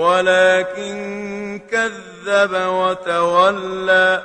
ولكن كذب وتولى.